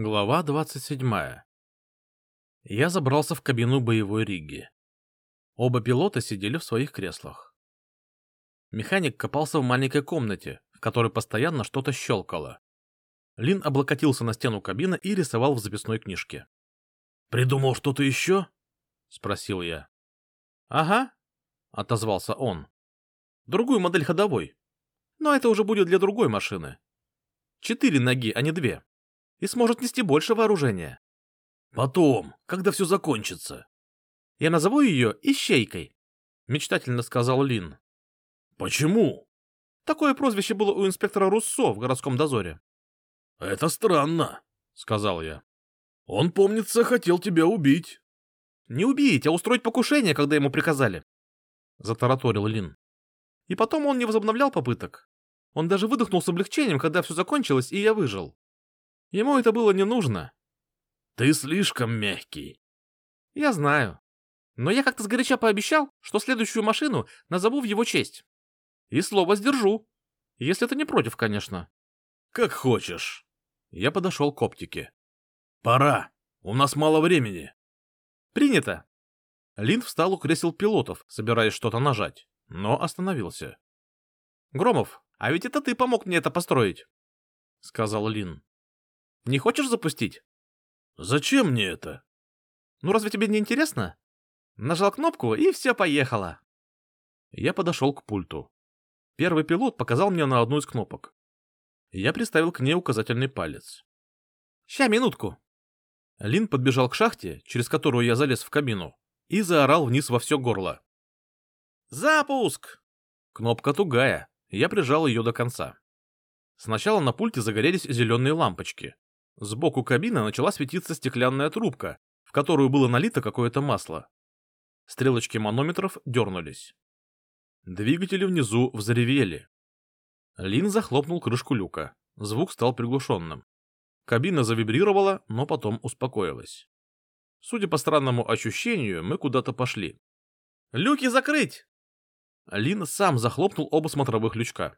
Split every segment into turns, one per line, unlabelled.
Глава 27. Я забрался в кабину боевой Риги. Оба пилота сидели в своих креслах. Механик копался в маленькой комнате, в которой постоянно что-то щелкало. Лин облокотился на стену кабины и рисовал в записной книжке. «Придумал что-то еще?» — спросил я. «Ага», — отозвался он. «Другую модель ходовой. Но это уже будет для другой машины. Четыре ноги, а не две. И сможет нести больше вооружения».
«Потом, когда все закончится».
«Я назову ее Ищейкой», — мечтательно сказал Лин.
«Почему?»
Такое прозвище было у инспектора Руссо в городском дозоре.
«Это странно», — сказал я. «Он, помнится, хотел тебя убить».
«Не убить, а устроить покушение, когда ему приказали», — затараторил Лин. И потом он не возобновлял попыток. Он даже выдохнул с облегчением, когда все закончилось, и я выжил. Ему это было не нужно.
«Ты слишком мягкий».
«Я знаю. Но я как-то сгоряча пообещал, что следующую машину назову в его честь. И слово сдержу. Если ты не против, конечно».
«Как хочешь».
Я подошел к оптике.
«Пора. У нас мало времени».
«Принято». Лин встал у кресел пилотов, собираясь что-то нажать, но остановился. «Громов, а ведь это ты помог мне это построить», — сказал Лин. «Не хочешь запустить?»
«Зачем мне это?»
«Ну разве тебе не интересно?» Нажал кнопку, и все поехало. Я подошел к пульту. Первый пилот показал мне на одну из кнопок. Я приставил к ней указательный палец. «Ща, минутку!» Лин подбежал к шахте, через которую я залез в кабину, и заорал вниз во все горло. «Запуск!» Кнопка тугая, я прижал ее до конца. Сначала на пульте загорелись зеленые лампочки. Сбоку кабины начала светиться стеклянная трубка, в которую было налито какое-то масло. Стрелочки манометров дернулись. Двигатели внизу взревели. Лин захлопнул крышку люка. Звук стал приглушенным. Кабина завибрировала, но потом успокоилась. Судя по странному ощущению, мы куда-то пошли. «Люки закрыть!» Лин сам захлопнул оба смотровых лючка.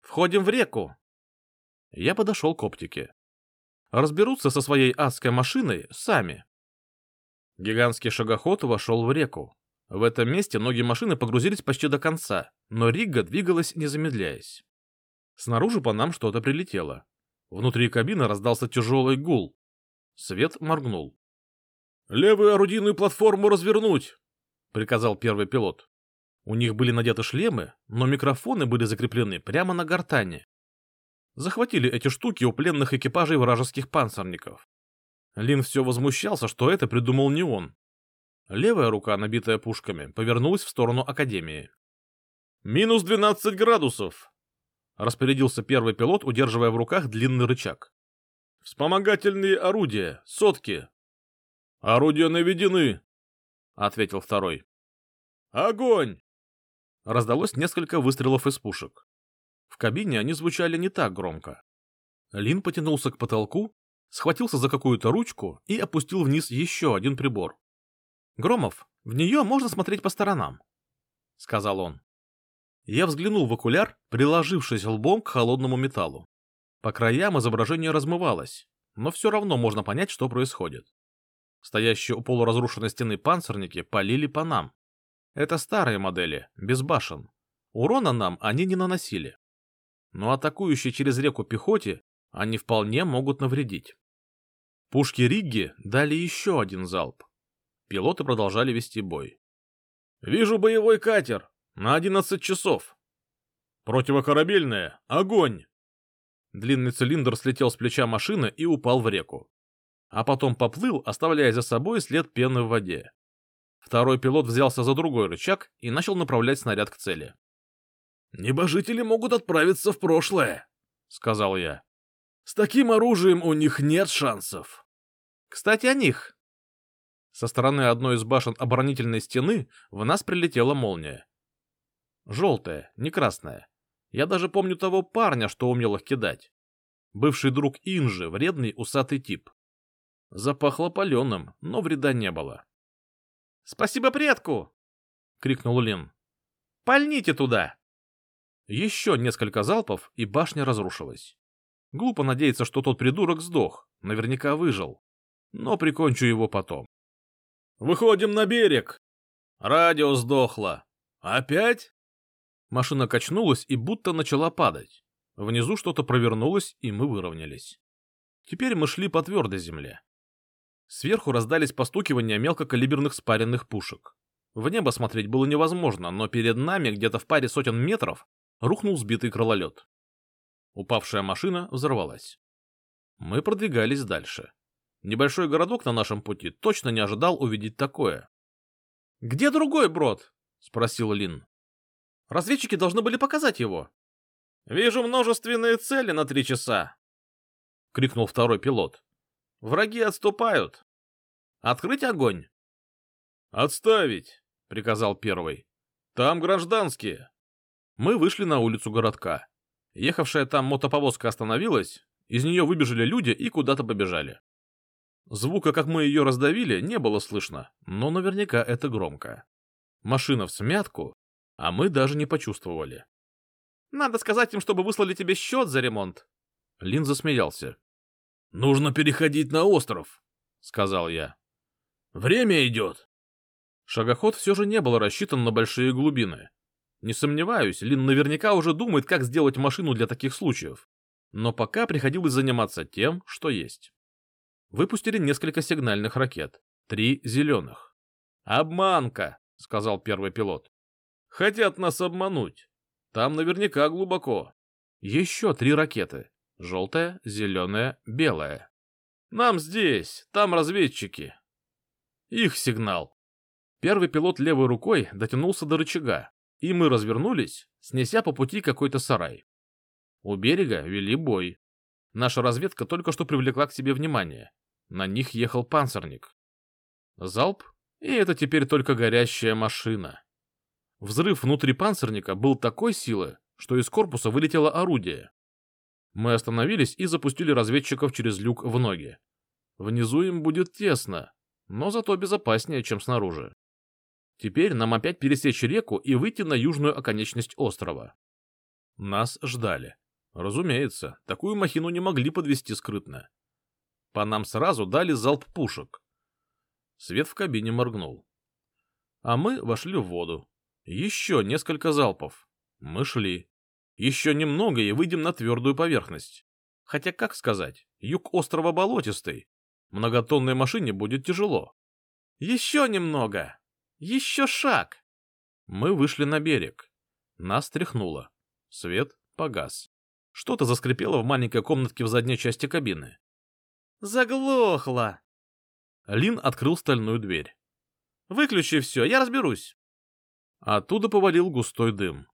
«Входим в реку!» Я подошел к оптике. Разберутся со своей адской машиной сами. Гигантский шагоход вошел в реку. В этом месте ноги машины погрузились почти до конца, но Ригга двигалась, не замедляясь. Снаружи по нам что-то прилетело. Внутри кабины раздался тяжелый гул. Свет моргнул.
«Левую орудийную платформу развернуть!» — приказал первый пилот.
У них были надеты шлемы, но микрофоны были закреплены прямо на гортане. Захватили эти штуки у пленных экипажей вражеских панцирников. Лин все возмущался, что это придумал не он, Левая рука, набитая пушками, повернулась в сторону Академии.
«Минус двенадцать градусов!»
— распорядился первый пилот, удерживая в руках длинный рычаг.
«Вспомогательные орудия, сотки!» «Орудия наведены!» — ответил второй. «Огонь!»
Раздалось несколько выстрелов из пушек. В кабине они звучали не так громко. Лин потянулся к потолку, схватился за какую-то ручку и опустил вниз еще один прибор. Громов, в нее можно смотреть по сторонам, — сказал он. Я взглянул в окуляр, приложившись лбом к холодному металлу. По краям изображение размывалось, но все равно можно понять, что происходит. Стоящие у полуразрушенной стены панцирники полили по нам. Это старые модели, без башен. Урона нам они не наносили. Но атакующие через реку пехоте они вполне могут навредить. Пушки Ригги дали еще один залп. Пилоты продолжали вести бой.
«Вижу боевой катер! На одиннадцать часов!» «Противокорабельная! Огонь!»
Длинный цилиндр слетел с плеча машины и упал в реку. А потом поплыл, оставляя за собой след пены в воде. Второй пилот взялся за другой рычаг и начал направлять снаряд к цели.
«Небожители могут отправиться в прошлое», — сказал я. «С таким оружием у них нет шансов».
«Кстати, о них», со стороны одной из башен оборонительной стены в нас прилетела молния. Желтая, не красная. Я даже помню того парня, что умел их кидать. Бывший друг Инжи, вредный усатый тип. Запахло паленым, но вреда не было. — Спасибо предку! — крикнул Лин. — Пальните туда! Еще несколько залпов, и башня разрушилась. Глупо надеяться, что тот придурок сдох, наверняка выжил. Но прикончу его потом.
«Выходим на берег!» Радио сдохло. «Опять?»
Машина качнулась и будто начала падать. Внизу что-то провернулось, и мы выровнялись. Теперь мы шли по твердой земле. Сверху раздались постукивания мелкокалиберных спаренных пушек. В небо смотреть было невозможно, но перед нами, где-то в паре сотен метров, рухнул сбитый крылолет. Упавшая машина взорвалась. Мы продвигались дальше. Небольшой городок на нашем пути точно не ожидал увидеть такое. — Где другой брод? — спросил Лин. — Разведчики должны были показать его. — Вижу множественные цели на три часа, — крикнул второй пилот. — Враги отступают. Открыть огонь?
— Отставить, — приказал первый. — Там гражданские.
Мы вышли на улицу городка. Ехавшая там мотоповозка остановилась, из нее выбежали люди и куда-то побежали. Звука, как мы ее раздавили, не было слышно, но наверняка это громко. Машина в смятку, а мы даже не почувствовали. «Надо сказать им, чтобы выслали тебе счет за ремонт». Лин засмеялся.
«Нужно переходить на остров», — сказал я. «Время идет».
Шагоход все же не был рассчитан на большие глубины. Не сомневаюсь, Лин наверняка уже думает, как сделать машину для таких случаев. Но пока приходилось заниматься тем, что есть. Выпустили несколько сигнальных ракет. Три зеленых. «Обманка!» — сказал первый пилот. «Хотят нас обмануть. Там наверняка глубоко. Еще три ракеты. Желтая, зеленая, белая. Нам здесь, там разведчики. Их сигнал. Первый пилот левой рукой дотянулся до рычага, и мы развернулись, снеся по пути какой-то сарай. У берега вели бой. Наша разведка только что привлекла к себе внимание. На них ехал панцирник. Залп, и это теперь только горящая машина. Взрыв внутри панцирника был такой силы, что из корпуса вылетело орудие. Мы остановились и запустили разведчиков через люк в ноги. Внизу им будет тесно, но зато безопаснее, чем снаружи. Теперь нам опять пересечь реку и выйти на южную оконечность острова. Нас ждали. Разумеется, такую махину не могли подвести скрытно. По нам сразу дали залп пушек. Свет в кабине моргнул. А мы вошли в воду. Еще несколько залпов. Мы шли. Еще немного и выйдем на твердую поверхность. Хотя, как сказать, юг острова болотистый. Многотонной машине будет тяжело. Еще немного. Еще шаг. Мы вышли на берег. Нас тряхнуло. Свет погас. Что-то заскрипело в маленькой комнатке в задней части кабины. Заглохло. Лин открыл стальную дверь. Выключи все, я разберусь. Оттуда повалил густой дым.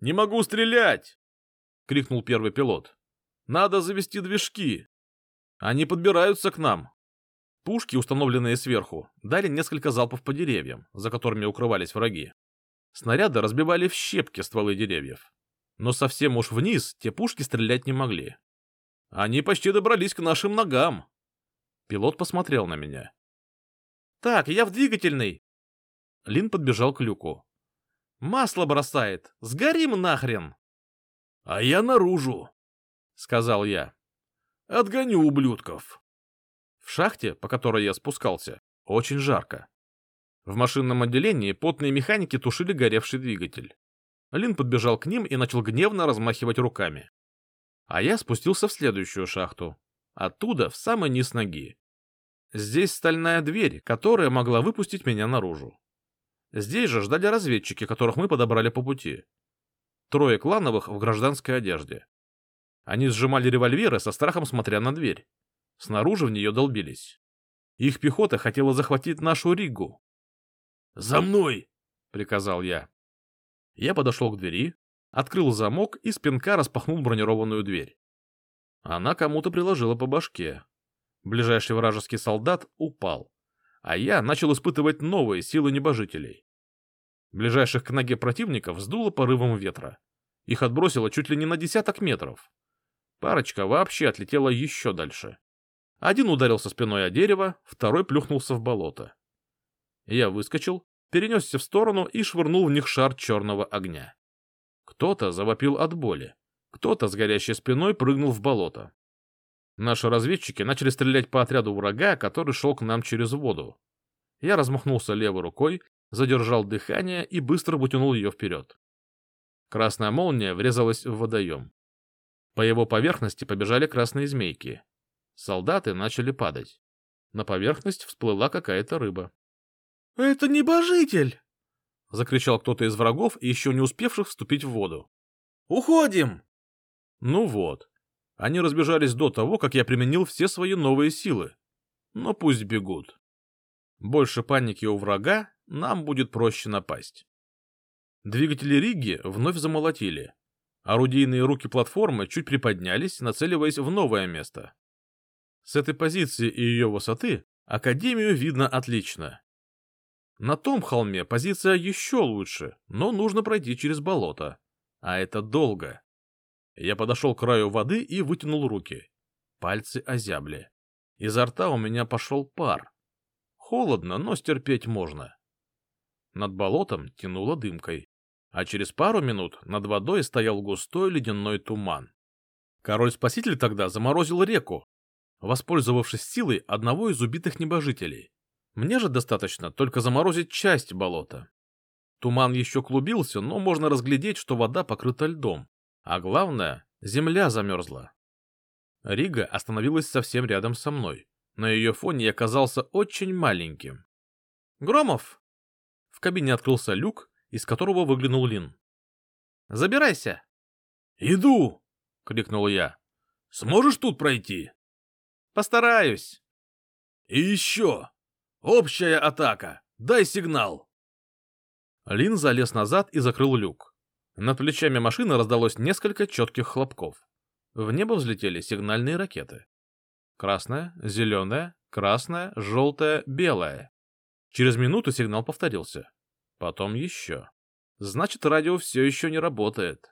«Не могу стрелять!» — крикнул первый пилот. «Надо завести движки. Они подбираются к нам. Пушки, установленные сверху, дали несколько залпов по деревьям, за которыми укрывались враги. Снаряды разбивали в щепки стволы деревьев. Но совсем уж вниз те пушки стрелять не могли. Они почти добрались к нашим ногам. Пилот посмотрел на меня. «Так, я в двигательной!» Лин подбежал к люку. «Масло бросает! Сгорим нахрен!»
«А я наружу!»
— сказал я.
«Отгоню ублюдков!»
В шахте, по которой я спускался, очень жарко. В машинном отделении потные механики тушили горевший двигатель. Лин подбежал к ним и начал гневно размахивать руками. А я спустился в следующую шахту. Оттуда в самый низ ноги. Здесь стальная дверь, которая могла выпустить меня наружу. Здесь же ждали разведчики, которых мы подобрали по пути. Трое клановых в гражданской одежде. Они сжимали револьверы со страхом смотря на дверь. Снаружи в нее долбились. Их пехота хотела захватить нашу Ригу.
«За мной!»
— приказал я. Я подошел к двери, открыл замок и с пинка распахнул бронированную дверь. Она кому-то приложила по башке. Ближайший вражеский солдат упал, а я начал испытывать новые силы небожителей. Ближайших к ноге противников сдуло порывом ветра. Их отбросило чуть ли не на десяток метров. Парочка вообще отлетела еще дальше. Один ударился спиной о дерево, второй плюхнулся в болото. Я выскочил, перенесся в сторону и швырнул в них шар черного огня. Кто-то завопил от боли. Кто-то с горящей спиной прыгнул в болото. Наши разведчики начали стрелять по отряду врага, который шел к нам через воду. Я размахнулся левой рукой, задержал дыхание и быстро вытянул ее вперед. Красная молния врезалась в водоем. По его поверхности побежали красные змейки. Солдаты начали падать. На поверхность всплыла какая-то рыба.
«Это небожитель!»
— закричал кто-то из врагов, еще не успевших вступить в воду.
«Уходим!»
Ну вот. Они разбежались до того, как я применил все свои новые силы. Но пусть бегут. Больше паники у врага, нам будет проще напасть. Двигатели Риги вновь замолотили. Орудийные руки платформы чуть приподнялись, нацеливаясь в новое место. С этой позиции и ее высоты Академию видно отлично. На том холме позиция еще лучше, но нужно пройти через болото. А это долго. Я подошел к краю воды и вытянул руки. Пальцы озябли. Изо рта у меня пошел пар. Холодно, но стерпеть можно. Над болотом тянуло дымкой, а через пару минут над водой стоял густой ледяной туман. Король-спаситель тогда заморозил реку, воспользовавшись силой одного из убитых небожителей. Мне же достаточно только заморозить часть болота. Туман еще клубился, но можно разглядеть, что вода покрыта льдом. А главное, земля замерзла. Рига остановилась совсем рядом со мной. На ее фоне я оказался очень маленьким. «Громов!» В кабине открылся люк, из которого выглянул Лин. «Забирайся!»
«Иду!»
— крикнул я.
«Сможешь тут пройти?»
«Постараюсь!»
«И еще! Общая атака! Дай сигнал!»
Лин залез назад и закрыл люк. Над плечами машины раздалось несколько четких хлопков. В небо взлетели сигнальные ракеты. Красная, зеленая, красная, желтая, белая. Через минуту сигнал повторился. Потом еще. Значит, радио все еще не работает.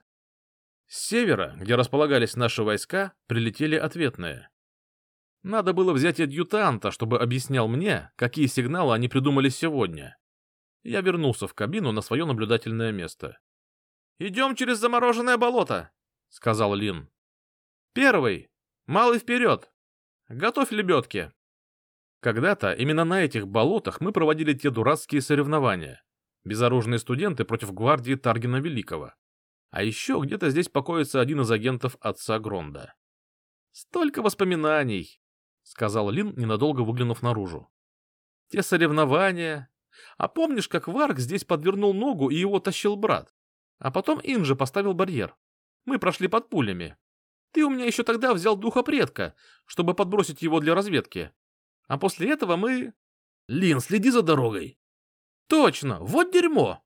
С севера, где располагались наши войска, прилетели ответные. Надо было взять адъютанта, чтобы объяснял мне, какие сигналы они придумали сегодня. Я вернулся в кабину на свое наблюдательное место. «Идем через замороженное болото», — сказал Лин. «Первый. Малый вперед. Готовь лебедки». Когда-то именно на этих болотах мы проводили те дурацкие соревнования. Безоружные студенты против гвардии Таргина Великого. А еще где-то здесь покоится один из агентов отца Гронда. Столько воспоминаний. — сказал Лин, ненадолго выглянув наружу. «Те соревнования. А помнишь, как Варк здесь подвернул ногу и его тащил брат? А потом Инжи поставил барьер. Мы прошли под пулями. Ты у меня еще тогда взял духа предка, чтобы подбросить его для разведки. А после этого мы...
Лин, следи за дорогой.
Точно, вот дерьмо.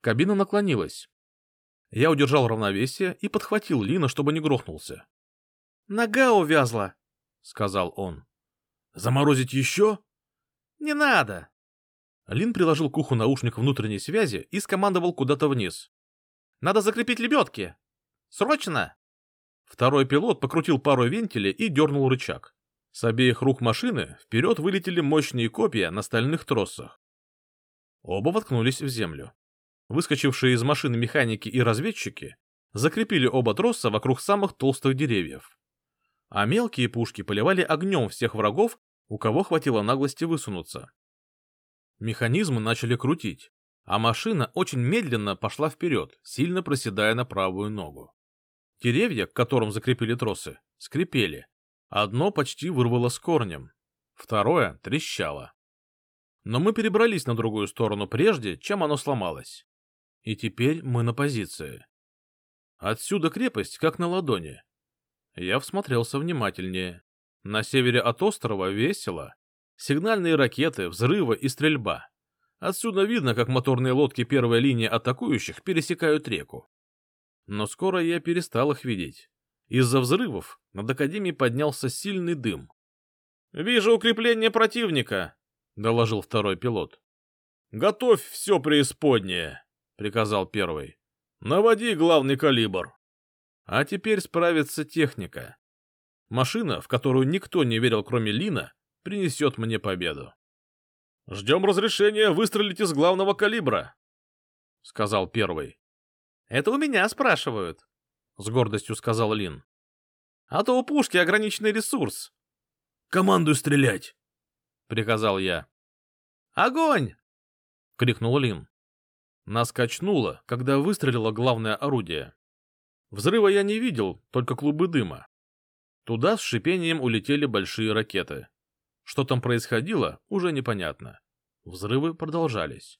Кабина наклонилась. Я удержал равновесие и подхватил Лина, чтобы не грохнулся. Нога увязла, — сказал он.
«Заморозить еще?»
«Не надо!» Лин приложил к уху наушник внутренней связи и скомандовал куда-то вниз. «Надо закрепить лебедки! Срочно!» Второй пилот покрутил пару вентилей и дернул рычаг. С обеих рук машины вперед вылетели мощные копья на стальных тросах. Оба воткнулись в землю. Выскочившие из машины механики и разведчики закрепили оба троса вокруг самых толстых деревьев а мелкие пушки поливали огнем всех врагов, у кого хватило наглости высунуться. Механизмы начали крутить, а машина очень медленно пошла вперед, сильно проседая на правую ногу. Деревья, к которым закрепили тросы, скрипели. Одно почти вырвало с корнем, второе трещало. Но мы перебрались на другую сторону прежде, чем оно сломалось. И теперь мы на позиции. Отсюда крепость как на ладони, я всмотрелся внимательнее. На севере от острова весело. Сигнальные ракеты, взрывы и стрельба. Отсюда видно, как моторные лодки первой линии атакующих пересекают реку. Но скоро я перестал их видеть. Из-за взрывов над Академией поднялся сильный дым. «Вижу укрепление противника», — доложил второй пилот. «Готовь все преисподнее», — приказал первый. «Наводи главный калибр». А теперь справится техника. Машина, в которую никто не верил, кроме Лина, принесет мне победу. «Ждем разрешения выстрелить из главного калибра», — сказал первый. «Это у меня спрашивают», — с гордостью сказал Лин. «А то у пушки ограниченный ресурс».
«Командуй стрелять!»
— приказал я. «Огонь!» — крикнул Лин. Нас качнуло, когда выстрелило главное орудие. Взрыва я не видел, только клубы дыма. Туда с шипением улетели большие ракеты. Что там происходило, уже непонятно. Взрывы продолжались.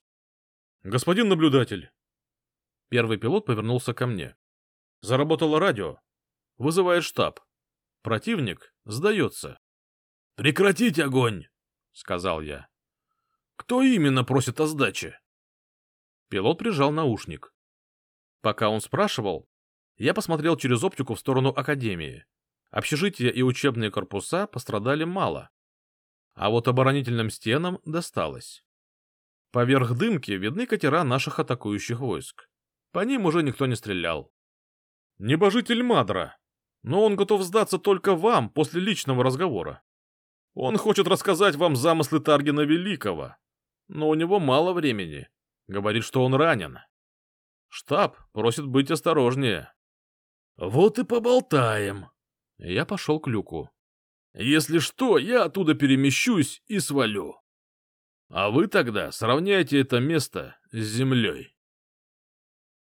«Господин наблюдатель!» Первый пилот повернулся ко мне. Заработало радио. Вызывает штаб. Противник сдается.
«Прекратить огонь!» — сказал я. «Кто именно просит о сдаче?»
Пилот прижал наушник. Пока он спрашивал, я посмотрел через оптику в сторону Академии. Общежития и учебные корпуса пострадали мало. А вот оборонительным стенам досталось. Поверх дымки видны катера наших атакующих войск. По ним уже никто не стрелял. Небожитель Мадра, но он готов сдаться только вам после личного разговора. Он хочет рассказать вам замыслы Таргина Великого, но у него мало времени. Говорит, что он ранен. Штаб просит быть осторожнее.
Вот и поболтаем.
Я пошел к люку.
Если что, я оттуда перемещусь и свалю. А вы тогда сравняйте это место с землей.